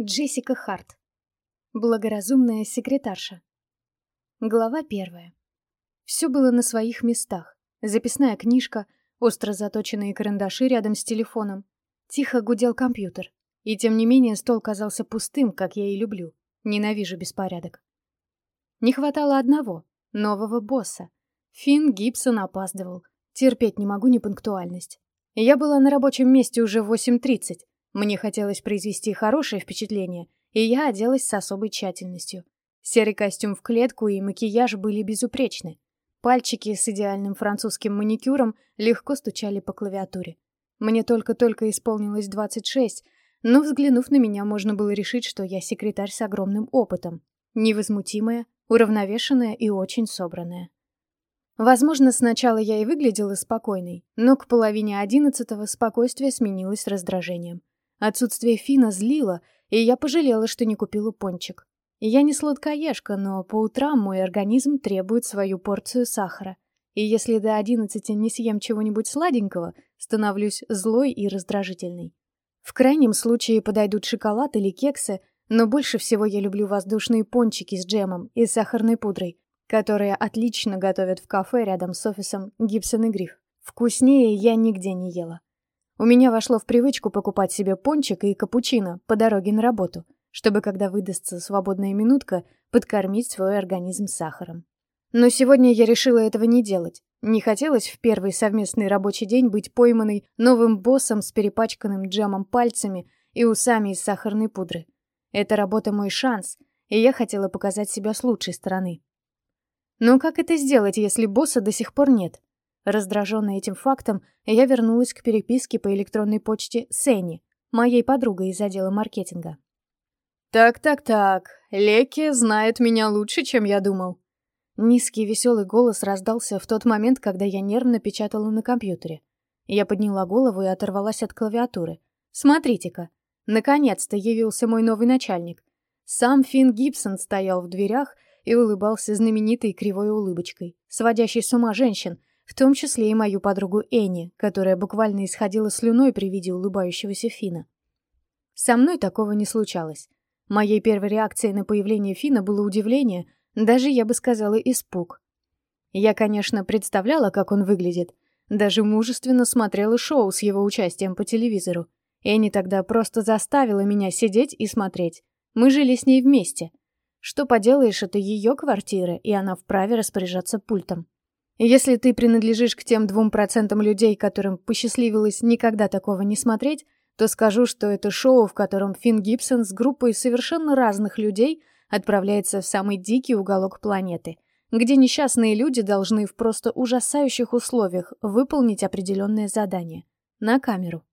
Джессика Харт. Благоразумная секретарша. Глава первая. Все было на своих местах. Записная книжка, остро заточенные карандаши рядом с телефоном. Тихо гудел компьютер. И тем не менее стол казался пустым, как я и люблю. Ненавижу беспорядок. Не хватало одного — нового босса. Финн Гибсон опаздывал. Терпеть не могу непунктуальность. Я была на рабочем месте уже в 8.30. Мне хотелось произвести хорошее впечатление, и я оделась с особой тщательностью. Серый костюм в клетку и макияж были безупречны. Пальчики с идеальным французским маникюром легко стучали по клавиатуре. Мне только-только исполнилось 26, но, взглянув на меня, можно было решить, что я секретарь с огромным опытом. Невозмутимая, уравновешенная и очень собранная. Возможно, сначала я и выглядела спокойной, но к половине одиннадцатого спокойствие сменилось раздражением. Отсутствие Фина злило, и я пожалела, что не купила пончик. Я не сладкоежка, но по утрам мой организм требует свою порцию сахара. И если до одиннадцати не съем чего-нибудь сладенького, становлюсь злой и раздражительной. В крайнем случае подойдут шоколад или кексы, но больше всего я люблю воздушные пончики с джемом и сахарной пудрой, которые отлично готовят в кафе рядом с офисом Гибсон и Гриф. Вкуснее я нигде не ела. У меня вошло в привычку покупать себе пончик и капучино по дороге на работу, чтобы, когда выдастся свободная минутка, подкормить свой организм сахаром. Но сегодня я решила этого не делать. Не хотелось в первый совместный рабочий день быть пойманной новым боссом с перепачканным джемом пальцами и усами из сахарной пудры. Эта работа мой шанс, и я хотела показать себя с лучшей стороны. Но как это сделать, если босса до сих пор нет? Раздраженная этим фактом, я вернулась к переписке по электронной почте с Энни, моей подругой из отдела маркетинга. «Так-так-так, Леки знает меня лучше, чем я думал». Низкий веселый голос раздался в тот момент, когда я нервно печатала на компьютере. Я подняла голову и оторвалась от клавиатуры. «Смотрите-ка, наконец-то явился мой новый начальник. Сам Финн Гибсон стоял в дверях и улыбался знаменитой кривой улыбочкой, сводящей с ума женщин, в том числе и мою подругу Энни, которая буквально исходила слюной при виде улыбающегося Фина. Со мной такого не случалось. Моей первой реакцией на появление Фина было удивление, даже, я бы сказала, испуг. Я, конечно, представляла, как он выглядит, даже мужественно смотрела шоу с его участием по телевизору. Энни тогда просто заставила меня сидеть и смотреть. Мы жили с ней вместе. Что поделаешь, это ее квартира, и она вправе распоряжаться пультом. Если ты принадлежишь к тем двум процентам людей, которым посчастливилось никогда такого не смотреть, то скажу, что это шоу, в котором Финн Гибсон с группой совершенно разных людей отправляется в самый дикий уголок планеты, где несчастные люди должны в просто ужасающих условиях выполнить определенное задание. На камеру.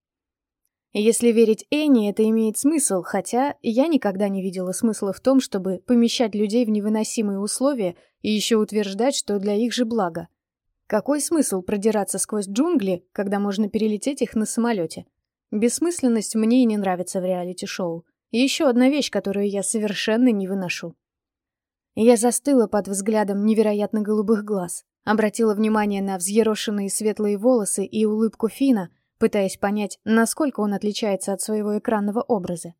Если верить Энни, это имеет смысл, хотя я никогда не видела смысла в том, чтобы помещать людей в невыносимые условия и еще утверждать, что для их же блага. Какой смысл продираться сквозь джунгли, когда можно перелететь их на самолете? Бессмысленность мне и не нравится в реалити-шоу. Еще одна вещь, которую я совершенно не выношу. Я застыла под взглядом невероятно голубых глаз, обратила внимание на взъерошенные светлые волосы и улыбку Фина — пытаясь понять, насколько он отличается от своего экранного образа.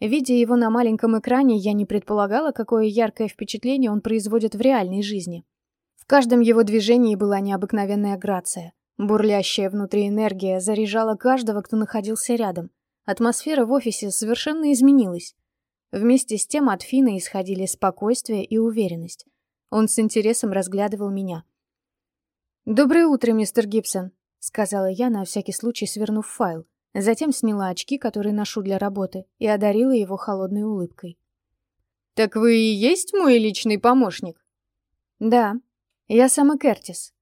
Видя его на маленьком экране, я не предполагала, какое яркое впечатление он производит в реальной жизни. В каждом его движении была необыкновенная грация. Бурлящая внутри энергия заряжала каждого, кто находился рядом. Атмосфера в офисе совершенно изменилась. Вместе с тем от Фина исходили спокойствие и уверенность. Он с интересом разглядывал меня. «Доброе утро, мистер Гибсон», сказала я, на всякий случай свернув файл. Затем сняла очки, которые ношу для работы, и одарила его холодной улыбкой. «Так вы и есть мой личный помощник?» «Да, я сама Кертис».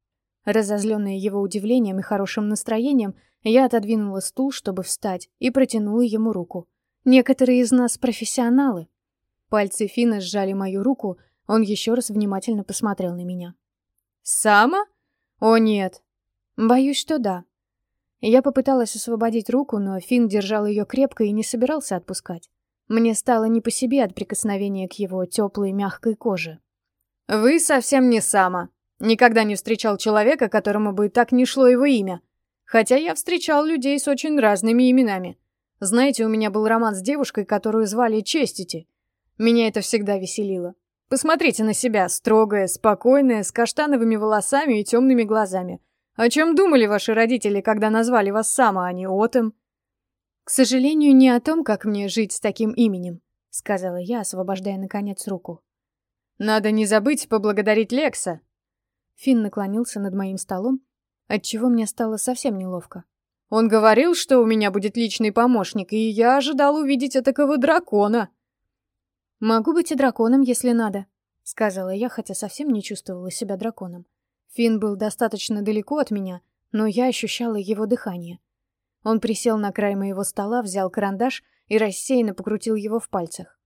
Разозленная его удивлением и хорошим настроением, я отодвинула стул, чтобы встать, и протянула ему руку. «Некоторые из нас профессионалы». Пальцы Фина сжали мою руку, он еще раз внимательно посмотрел на меня. «Сама? О нет, Боюсь, что да. Я попыталась освободить руку, но Финн держал ее крепко и не собирался отпускать. Мне стало не по себе от прикосновения к его теплой мягкой коже. «Вы совсем не Сама. Никогда не встречал человека, которому бы так не шло его имя. Хотя я встречал людей с очень разными именами. Знаете, у меня был роман с девушкой, которую звали Честити. Меня это всегда веселило. Посмотрите на себя, строгая, спокойная, с каштановыми волосами и темными глазами. О чем думали ваши родители, когда назвали вас Сама, а не Отом? К сожалению, не о том, как мне жить с таким именем, сказала я, освобождая наконец руку. Надо не забыть поблагодарить Лекса. Финн наклонился над моим столом, отчего мне стало совсем неловко. Он говорил, что у меня будет личный помощник, и я ожидал увидеть этакого дракона. Могу быть и драконом, если надо, сказала я, хотя совсем не чувствовала себя драконом. Финн был достаточно далеко от меня, но я ощущала его дыхание. Он присел на край моего стола, взял карандаш и рассеянно покрутил его в пальцах.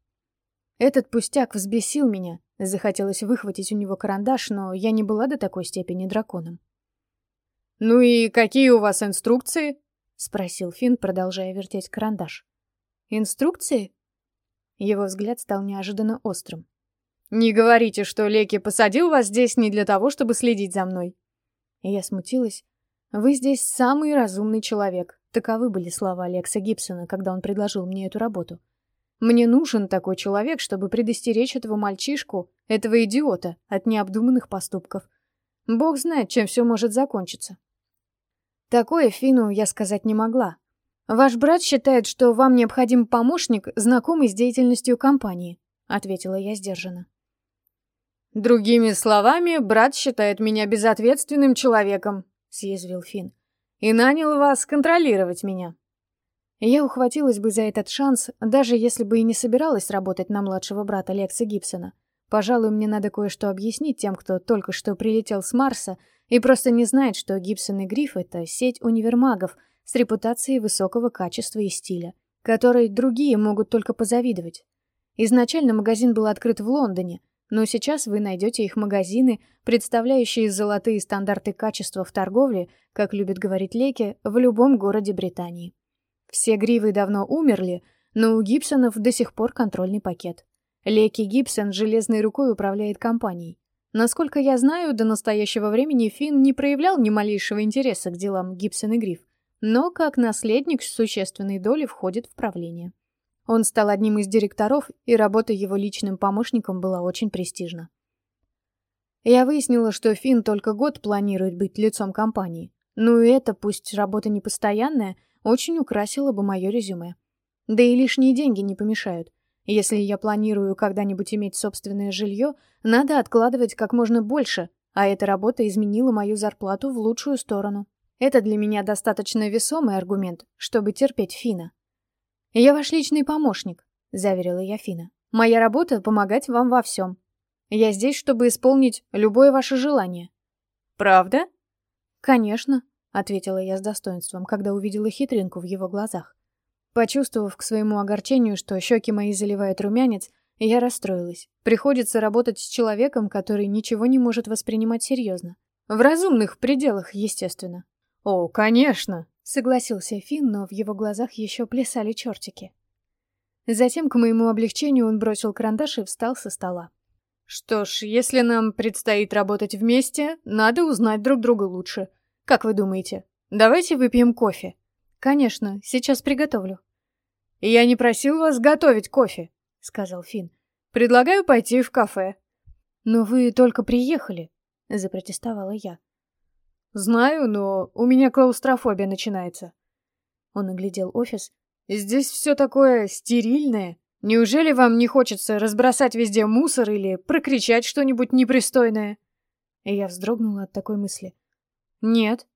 Этот пустяк взбесил меня, захотелось выхватить у него карандаш, но я не была до такой степени драконом. «Ну и какие у вас инструкции?» — спросил Финн, продолжая вертеть карандаш. «Инструкции?» Его взгляд стал неожиданно острым. «Не говорите, что Леки посадил вас здесь не для того, чтобы следить за мной». Я смутилась. «Вы здесь самый разумный человек». Таковы были слова Алекса Гибсона, когда он предложил мне эту работу. Мне нужен такой человек, чтобы предостеречь этого мальчишку, этого идиота, от необдуманных поступков. Бог знает, чем все может закончиться. Такое Фину я сказать не могла. Ваш брат считает, что вам необходим помощник, знакомый с деятельностью компании, ответила я сдержанно. Другими словами, брат считает меня безответственным человеком, съязвил Фин, и нанял вас контролировать меня. Я ухватилась бы за этот шанс, даже если бы и не собиралась работать на младшего брата Лекса Гибсона. Пожалуй, мне надо кое-что объяснить тем, кто только что прилетел с Марса и просто не знает, что Гибсон и Гриф — это сеть универмагов с репутацией высокого качества и стиля, которой другие могут только позавидовать. Изначально магазин был открыт в Лондоне, но сейчас вы найдете их магазины, представляющие золотые стандарты качества в торговле, как любит говорить Леки, в любом городе Британии. Все гривы давно умерли, но у Гибсонов до сих пор контрольный пакет. Леки Гибсон железной рукой управляет компанией. Насколько я знаю, до настоящего времени Финн не проявлял ни малейшего интереса к делам Гибсон и Гриф, но как наследник с существенной долей входит в правление. Он стал одним из директоров, и работа его личным помощником была очень престижна. Я выяснила, что Финн только год планирует быть лицом компании. Ну и это, пусть работа не постоянная, очень украсило бы мое резюме. Да и лишние деньги не помешают. Если я планирую когда-нибудь иметь собственное жилье, надо откладывать как можно больше, а эта работа изменила мою зарплату в лучшую сторону. Это для меня достаточно весомый аргумент, чтобы терпеть Фина. «Я ваш личный помощник», — заверила я Фина. «Моя работа — помогать вам во всем. Я здесь, чтобы исполнить любое ваше желание». «Правда?» «Конечно», — ответила я с достоинством, когда увидела хитринку в его глазах. Почувствовав к своему огорчению, что щеки мои заливают румянец, я расстроилась. Приходится работать с человеком, который ничего не может воспринимать серьезно. В разумных пределах, естественно. «О, конечно!» — согласился Финн, но в его глазах еще плясали чертики. Затем, к моему облегчению, он бросил карандаш и встал со стола. «Что ж, если нам предстоит работать вместе, надо узнать друг друга лучше. Как вы думаете? Давайте выпьем кофе». «Конечно, сейчас приготовлю». «Я не просил вас готовить кофе», — сказал Финн. «Предлагаю пойти в кафе». «Но вы только приехали», — запротестовала я. «Знаю, но у меня клаустрофобия начинается». Он оглядел офис. «Здесь все такое стерильное. Неужели вам не хочется разбросать везде мусор или прокричать что-нибудь непристойное?» И я вздрогнула от такой мысли. «Нет».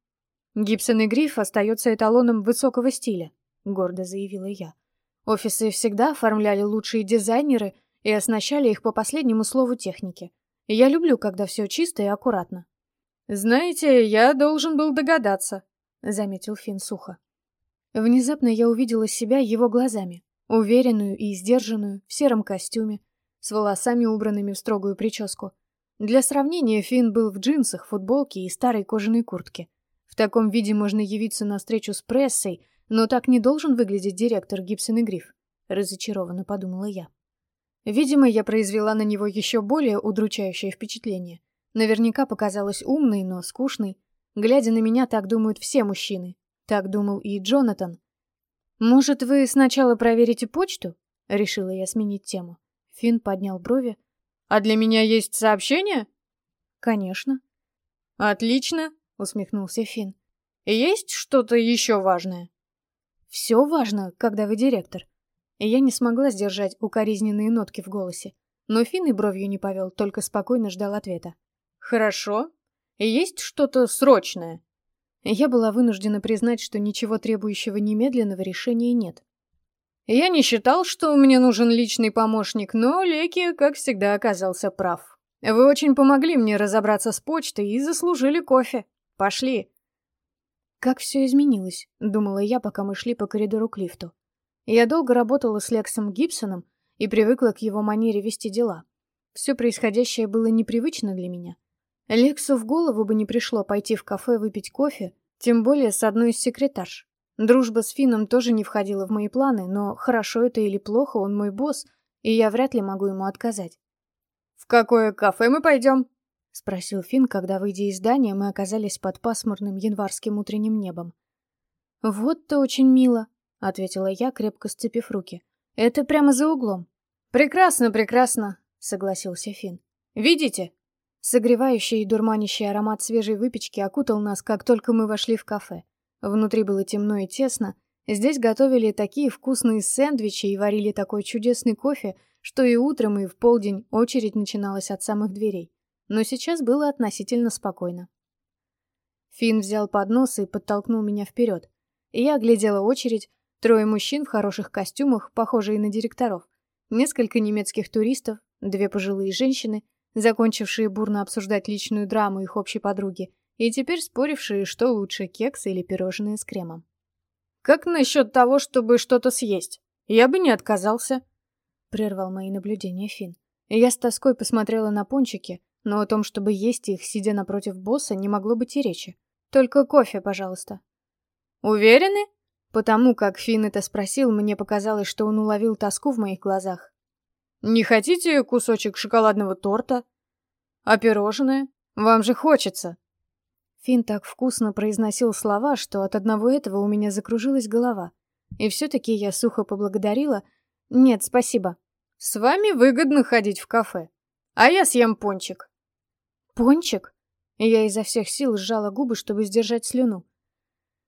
«Гибсон и Гриф остается эталоном высокого стиля», — гордо заявила я. Офисы всегда оформляли лучшие дизайнеры и оснащали их по последнему слову техники. Я люблю, когда все чисто и аккуратно. «Знаете, я должен был догадаться», — заметил Финн сухо. Внезапно я увидела себя его глазами, уверенную и сдержанную, в сером костюме, с волосами убранными в строгую прическу. Для сравнения, Финн был в джинсах, футболке и старой кожаной куртке. В таком виде можно явиться на встречу с прессой, но так не должен выглядеть директор Гибсон и Гриф, разочарованно подумала я. Видимо, я произвела на него еще более удручающее впечатление. Наверняка показалась умной, но скучной. Глядя на меня, так думают все мужчины. Так думал и Джонатан. «Может, вы сначала проверите почту?» — решила я сменить тему. Финн поднял брови. «А для меня есть сообщение?» «Конечно». «Отлично», — усмехнулся Финн. «Есть что-то еще важное?» «Все важно, когда вы директор». Я не смогла сдержать укоризненные нотки в голосе. Но Финн и бровью не повел, только спокойно ждал ответа. «Хорошо. Есть что-то срочное?» Я была вынуждена признать, что ничего требующего немедленного решения нет. Я не считал, что мне нужен личный помощник, но Леки, как всегда, оказался прав. Вы очень помогли мне разобраться с почтой и заслужили кофе. Пошли. Как все изменилось, думала я, пока мы шли по коридору к лифту. Я долго работала с Лексом Гибсоном и привыкла к его манере вести дела. Все происходящее было непривычно для меня. Лексу в голову бы не пришло пойти в кафе выпить кофе, тем более с одной из секретарш. Дружба с Финном тоже не входила в мои планы, но хорошо это или плохо, он мой босс, и я вряд ли могу ему отказать. «В какое кафе мы пойдем?» — спросил Финн, когда, выйдя из здания, мы оказались под пасмурным январским утренним небом. «Вот-то очень мило», — ответила я, крепко сцепив руки. «Это прямо за углом». «Прекрасно, прекрасно», — согласился Финн. «Видите?» Согревающий и дурманящий аромат свежей выпечки окутал нас, как только мы вошли в кафе. Внутри было темно и тесно. Здесь готовили такие вкусные сэндвичи и варили такой чудесный кофе, что и утром, и в полдень очередь начиналась от самых дверей. Но сейчас было относительно спокойно. Финн взял поднос и подтолкнул меня вперед. Я оглядела очередь, трое мужчин в хороших костюмах, похожие на директоров, несколько немецких туристов, две пожилые женщины закончившие бурно обсуждать личную драму их общей подруги, и теперь спорившие, что лучше, кексы или пирожные с кремом. «Как насчет того, чтобы что-то съесть? Я бы не отказался», — прервал мои наблюдения Финн. Я с тоской посмотрела на пончики, но о том, чтобы есть их, сидя напротив босса, не могло быть и речи. Только кофе, пожалуйста. «Уверены?» Потому как Финн это спросил, мне показалось, что он уловил тоску в моих глазах. Не хотите кусочек шоколадного торта? А пирожное? Вам же хочется. Фин так вкусно произносил слова, что от одного этого у меня закружилась голова. И все-таки я сухо поблагодарила. Нет, спасибо. С вами выгодно ходить в кафе. А я съем пончик. Пончик? Я изо всех сил сжала губы, чтобы сдержать слюну.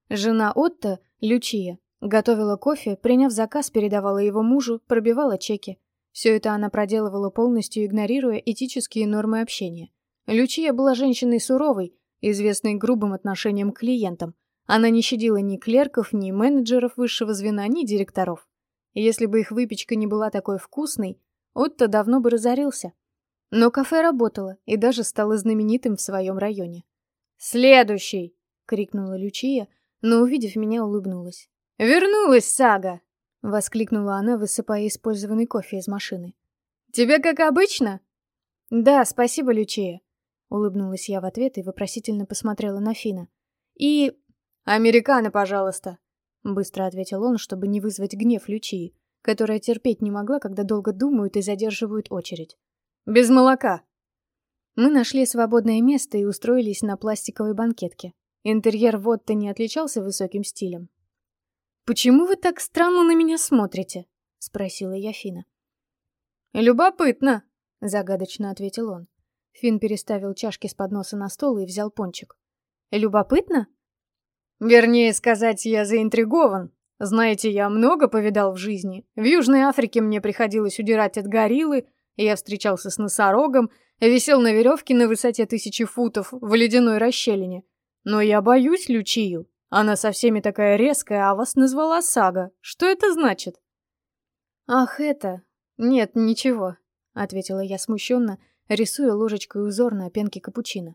Жена Отто, Лючия, готовила кофе, приняв заказ, передавала его мужу, пробивала чеки. Все это она проделывала полностью, игнорируя этические нормы общения. Лючия была женщиной суровой, известной грубым отношением к клиентам. Она не щадила ни клерков, ни менеджеров высшего звена, ни директоров. Если бы их выпечка не была такой вкусной, Отто давно бы разорился. Но кафе работало и даже стало знаменитым в своем районе. «Следующий!» — крикнула Лючия, но, увидев меня, улыбнулась. «Вернулась сага!» — воскликнула она, высыпая использованный кофе из машины. «Тебе как обычно?» «Да, спасибо, Лючея», — улыбнулась я в ответ и вопросительно посмотрела на Фина. «И...» «Американо, пожалуйста», — быстро ответил он, чтобы не вызвать гнев Лючии, которая терпеть не могла, когда долго думают и задерживают очередь. «Без молока». Мы нашли свободное место и устроились на пластиковой банкетке. Интерьер вот-то не отличался высоким стилем, «Почему вы так странно на меня смотрите?» — спросила я Фина. «Любопытно», — загадочно ответил он. Фин переставил чашки с подноса на стол и взял пончик. «Любопытно?» «Вернее сказать, я заинтригован. Знаете, я много повидал в жизни. В Южной Африке мне приходилось удирать от гориллы, я встречался с носорогом, висел на веревке на высоте тысячи футов в ледяной расщелине. Но я боюсь Лючию. Она со всеми такая резкая, а вас назвала Сага. Что это значит? Ах, это... Нет, ничего, ответила я смущенно, рисуя ложечкой узор на пенке капучино.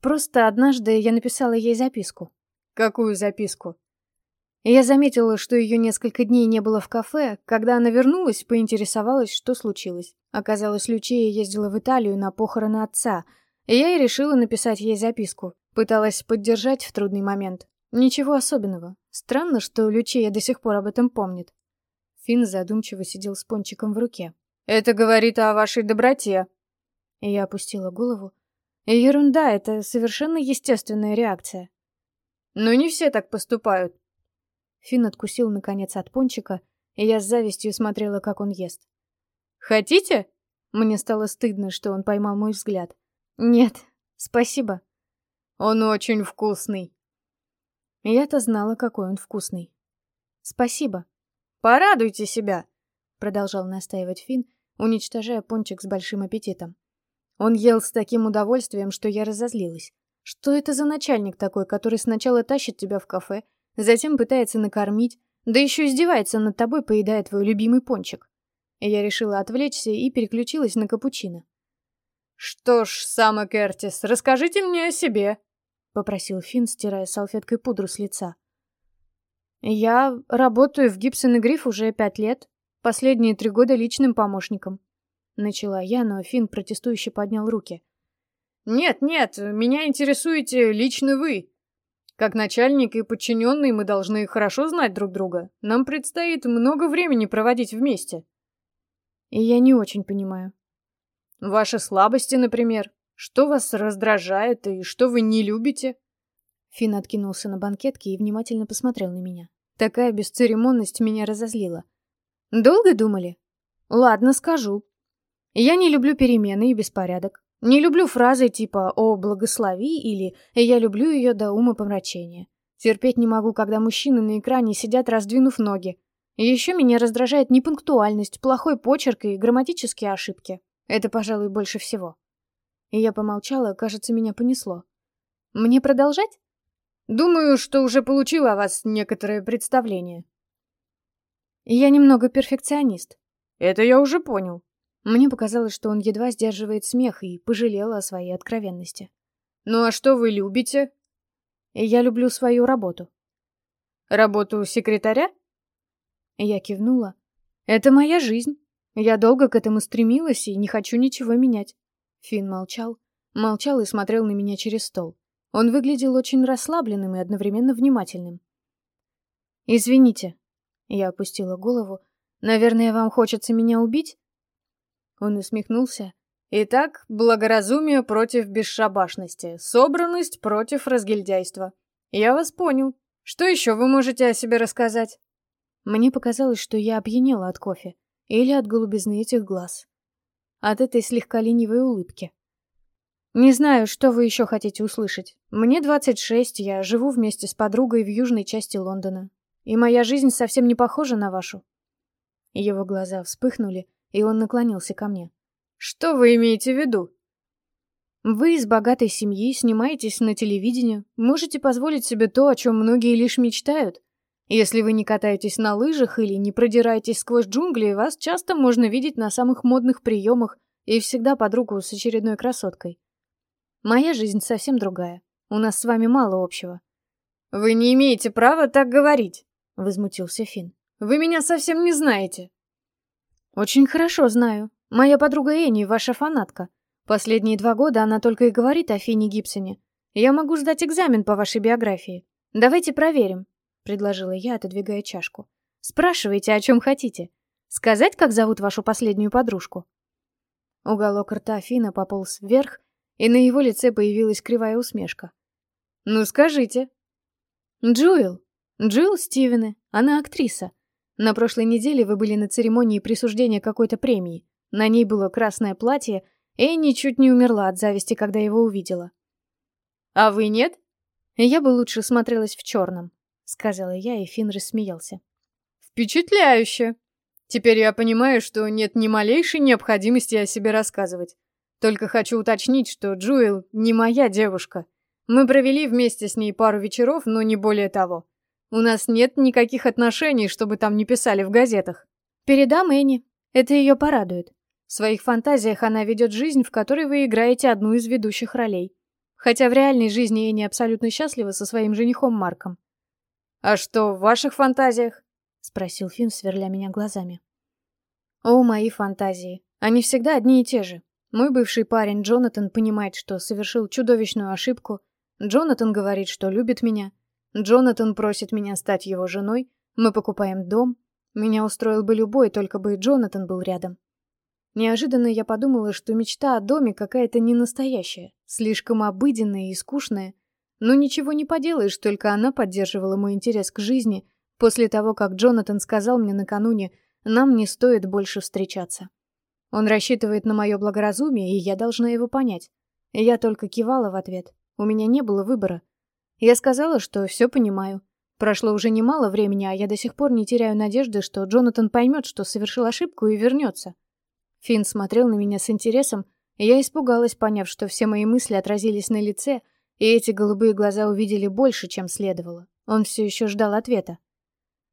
Просто однажды я написала ей записку. Какую записку? Я заметила, что ее несколько дней не было в кафе. Когда она вернулась, поинтересовалась, что случилось. Оказалось, Лючия ездила в Италию на похороны отца, и я и решила написать ей записку. Пыталась поддержать в трудный момент. Ничего особенного. Странно, что Лючия до сих пор об этом помнит. Финн задумчиво сидел с пончиком в руке. «Это говорит о вашей доброте». Я опустила голову. Ерунда, это совершенно естественная реакция. Но не все так поступают. Финн откусил, наконец, от пончика, и я с завистью смотрела, как он ест. «Хотите?» Мне стало стыдно, что он поймал мой взгляд. «Нет, спасибо». «Он очень вкусный». Я-то знала, какой он вкусный. «Спасибо». «Порадуйте себя», — продолжал настаивать Финн, уничтожая пончик с большим аппетитом. Он ел с таким удовольствием, что я разозлилась. Что это за начальник такой, который сначала тащит тебя в кафе, затем пытается накормить, да еще издевается над тобой, поедая твой любимый пончик? Я решила отвлечься и переключилась на капучино. «Что ж, Сама Кертис, расскажите мне о себе», — попросил Финн, стирая салфеткой пудру с лица. «Я работаю в Гибсон и Гриф уже пять лет, последние три года личным помощником». Начала я, но Финн протестующе поднял руки. «Нет, нет, меня интересуете лично вы. Как начальник и подчиненный мы должны хорошо знать друг друга. Нам предстоит много времени проводить вместе». И я не очень понимаю. Ваши слабости, например. Что вас раздражает и что вы не любите? Финн откинулся на банкетке и внимательно посмотрел на меня. Такая бесцеремонность меня разозлила. Долго думали? Ладно, скажу. Я не люблю перемены и беспорядок. Не люблю фразы типа «О, благослови» или «Я люблю ее до ума помрачения». Терпеть не могу, когда мужчины на экране сидят, раздвинув ноги. Еще меня раздражает непунктуальность, плохой почерк и грамматические ошибки. Это, пожалуй, больше всего. Я помолчала, кажется, меня понесло. Мне продолжать? Думаю, что уже получила о вас некоторое представление. Я немного перфекционист. Это я уже понял. Мне показалось, что он едва сдерживает смех и пожалел о своей откровенности. «Ну а что вы любите?» «Я люблю свою работу». «Работу секретаря?» Я кивнула. «Это моя жизнь. Я долго к этому стремилась и не хочу ничего менять». Финн молчал. Молчал и смотрел на меня через стол. Он выглядел очень расслабленным и одновременно внимательным. «Извините». Я опустила голову. «Наверное, вам хочется меня убить?» Он усмехнулся. Итак, благоразумие против бесшабашности, собранность против разгильдяйства. Я вас понял. Что еще вы можете о себе рассказать? Мне показалось, что я опьянела от кофе. Или от голубизны этих глаз. От этой слегка ленивой улыбки. Не знаю, что вы еще хотите услышать. Мне 26, я живу вместе с подругой в южной части Лондона. И моя жизнь совсем не похожа на вашу. Его глаза вспыхнули, и он наклонился ко мне. «Что вы имеете в виду?» «Вы из богатой семьи, снимаетесь на телевидении, можете позволить себе то, о чем многие лишь мечтают. Если вы не катаетесь на лыжах или не продираетесь сквозь джунгли, вас часто можно видеть на самых модных приемах и всегда под руку с очередной красоткой. Моя жизнь совсем другая. У нас с вами мало общего». «Вы не имеете права так говорить», — возмутился Финн. «Вы меня совсем не знаете». «Очень хорошо знаю. Моя подруга Энни, ваша фанатка. Последние два года она только и говорит о Фине Гибсоне. Я могу сдать экзамен по вашей биографии. Давайте проверим», — предложила я, отодвигая чашку. «Спрашивайте, о чем хотите. Сказать, как зовут вашу последнюю подружку?» Уголок рта Фина пополз вверх, и на его лице появилась кривая усмешка. «Ну, скажите». «Джуэл. Джуэл Стивены. Она актриса. На прошлой неделе вы были на церемонии присуждения какой-то премии. На ней было красное платье, и чуть не умерла от зависти, когда его увидела. «А вы нет?» «Я бы лучше смотрелась в черном», — сказала я, и Финн рассмеялся. «Впечатляюще! Теперь я понимаю, что нет ни малейшей необходимости о себе рассказывать. Только хочу уточнить, что Джуэл не моя девушка. Мы провели вместе с ней пару вечеров, но не более того. У нас нет никаких отношений, чтобы там не писали в газетах. Передам Энни. Это ее порадует. В своих фантазиях она ведет жизнь, в которой вы играете одну из ведущих ролей. Хотя в реальной жизни Энни абсолютно счастлива со своим женихом Марком. «А что в ваших фантазиях?» — спросил Финн, сверля меня глазами. «О, мои фантазии. Они всегда одни и те же. Мой бывший парень Джонатан понимает, что совершил чудовищную ошибку. Джонатан говорит, что любит меня. Джонатан просит меня стать его женой, мы покупаем дом. Меня устроил бы любой, только бы Джонатан был рядом. Неожиданно я подумала, что мечта о доме какая-то ненастоящая, слишком обыденная и скучная. Но ничего не поделаешь, только она поддерживала мой интерес к жизни, После того, как Джонатан сказал мне накануне, нам не стоит больше встречаться. Он рассчитывает на мое благоразумие, и я должна его понять. Я только кивала в ответ. У меня не было выбора. Я сказала, что все понимаю. Прошло уже немало времени, а я до сих пор не теряю надежды, что Джонатан поймет, что совершил ошибку и вернется. Финн смотрел на меня с интересом, и я испугалась, поняв, что все мои мысли отразились на лице, и эти голубые глаза увидели больше, чем следовало. Он все еще ждал ответа.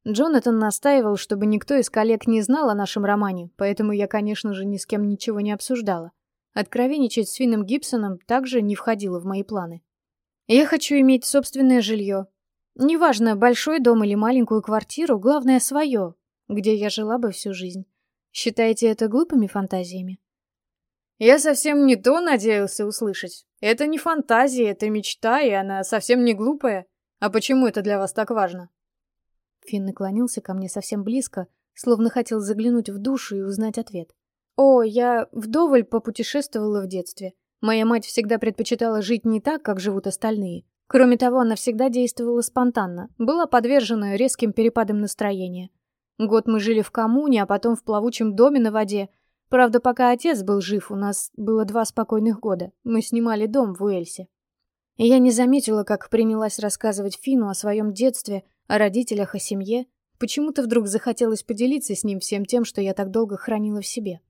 Джонатан настаивал, чтобы никто из коллег не знал о нашем романе, поэтому я, конечно же, ни с кем ничего не обсуждала. Откровенничать с Финном Гибсоном также не входило в мои планы. Я хочу иметь собственное жилье. Неважно, большой дом или маленькую квартиру, главное свое, где я жила бы всю жизнь. Считаете это глупыми фантазиями? Я совсем не то надеялся услышать. Это не фантазия, это мечта, и она совсем не глупая. А почему это для вас так важно? Финн наклонился ко мне совсем близко, словно хотел заглянуть в душу и узнать ответ. «О, я вдоволь попутешествовала в детстве. Моя мать всегда предпочитала жить не так, как живут остальные. Кроме того, она всегда действовала спонтанно, была подвержена резким перепадам настроения. Год мы жили в коммуне, а потом в плавучем доме на воде. Правда, пока отец был жив, у нас было два спокойных года. Мы снимали дом в Уэльсе. И я не заметила, как принялась рассказывать Фину о своем детстве, о родителях, о семье. Почему-то вдруг захотелось поделиться с ним всем тем, что я так долго хранила в себе.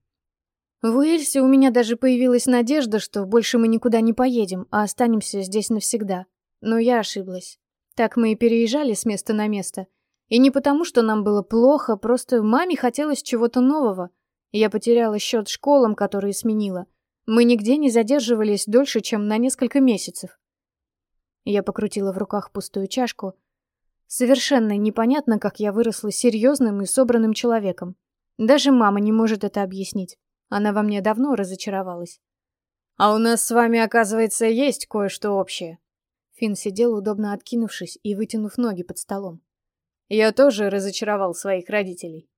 В Уэльсе у меня даже появилась надежда, что больше мы никуда не поедем, а останемся здесь навсегда. Но я ошиблась. Так мы и переезжали с места на место. И не потому, что нам было плохо, просто маме хотелось чего-то нового. Я потеряла счет школам, которые сменила. Мы нигде не задерживались дольше, чем на несколько месяцев. Я покрутила в руках пустую чашку, Совершенно непонятно, как я выросла серьезным и собранным человеком. Даже мама не может это объяснить. Она во мне давно разочаровалась. «А у нас с вами, оказывается, есть кое-что общее». Финн сидел, удобно откинувшись и вытянув ноги под столом. «Я тоже разочаровал своих родителей.